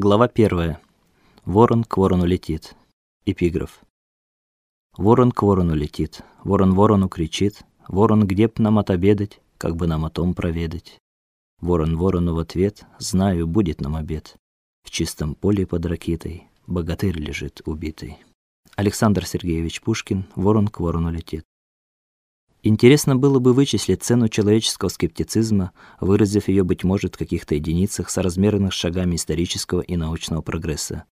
Глава 1. Ворон к ворону летит. Эпиграф. Ворон к ворону летит, ворон ворону кричит: "Ворон, где б нам отобедать, как бы нам о том проведать?" Ворон ворону в ответ: "Знаю, будет нам обед. В чистом поле под ракитой богатырь лежит убитый". Александр Сергеевич Пушкин. Ворон к ворону летит. Интересно было бы вычислить цену человеческого скептицизма, выразив ее быть может в каких-то единицах соразмерных шагами исторического и научного прогресса.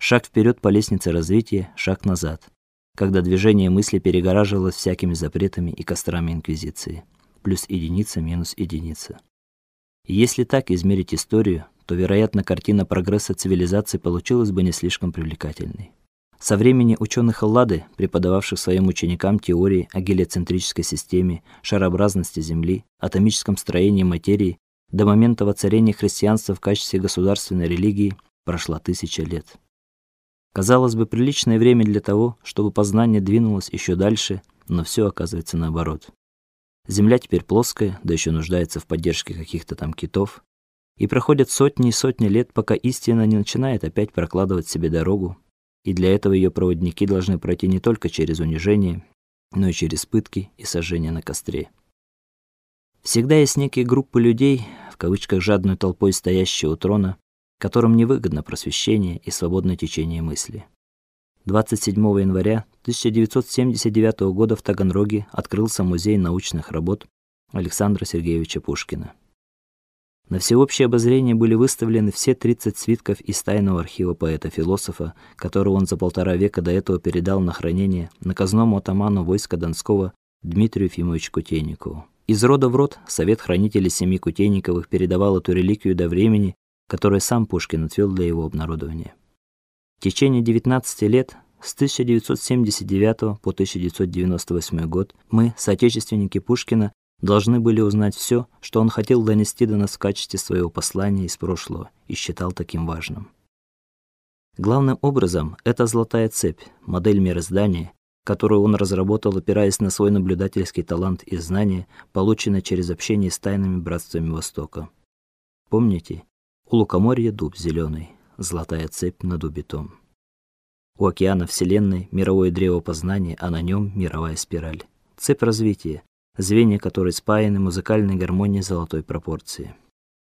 Шаг вперед по лестнице развития, шаг назад, когда движение мысли перегораживалось всякими запретами и кострами инквизиции. Плюс единица минус единица. если так измерить историю, то, вероятно, картина прогресса цивилизации получилась бы не слишком привлекательной. Со времени ученых Эллады, преподававших своим ученикам теории о гелиоцентрической системе, шарообразности Земли, атомическом строении материи, до момента воцарения христианства в качестве государственной религии прошла тысяча лет. Казалось бы, приличное время для того, чтобы познание двинулось еще дальше, но все оказывается наоборот. Земля теперь плоская, да еще нуждается в поддержке каких-то там китов, и проходят сотни и сотни лет, пока истина не начинает опять прокладывать себе дорогу и для этого ее проводники должны пройти не только через унижение, но и через пытки и сожжение на костре. Всегда есть некие группы людей, в кавычках жадной толпой стоящие у трона, которым невыгодно просвещение и свободное течение мысли. 27 января 1979 года в Таганроге открылся музей научных работ Александра Сергеевича Пушкина. На всеобщее обозрение были выставлены все 30 свитков из тайного архива поэта-философа, которого он за полтора века до этого передал на хранение наказному атаману войска Донского Дмитрию Ефимовичу Кутейникову. Из рода в род совет хранителей семьи Кутейниковых передавал эту реликвию до времени, которое сам Пушкин отвел для его обнародования. В течение 19 лет с 1979 по 1998 год мы, соотечественники Пушкина, должны были узнать все, что он хотел донести до нас в качестве своего послания из прошлого и считал таким важным. Главным образом это золотая цепь, модель мироздания, которую он разработал, опираясь на свой наблюдательский талант и знания, полученные через общение с тайными братствами Востока. Помните, у лукоморья дуб зеленый, золотая цепь на дубе том. У океана вселенной мировое древо познания, а на нем мировая спираль. Цепь развития, звенья которой спаяны музыкальной гармонией золотой пропорции.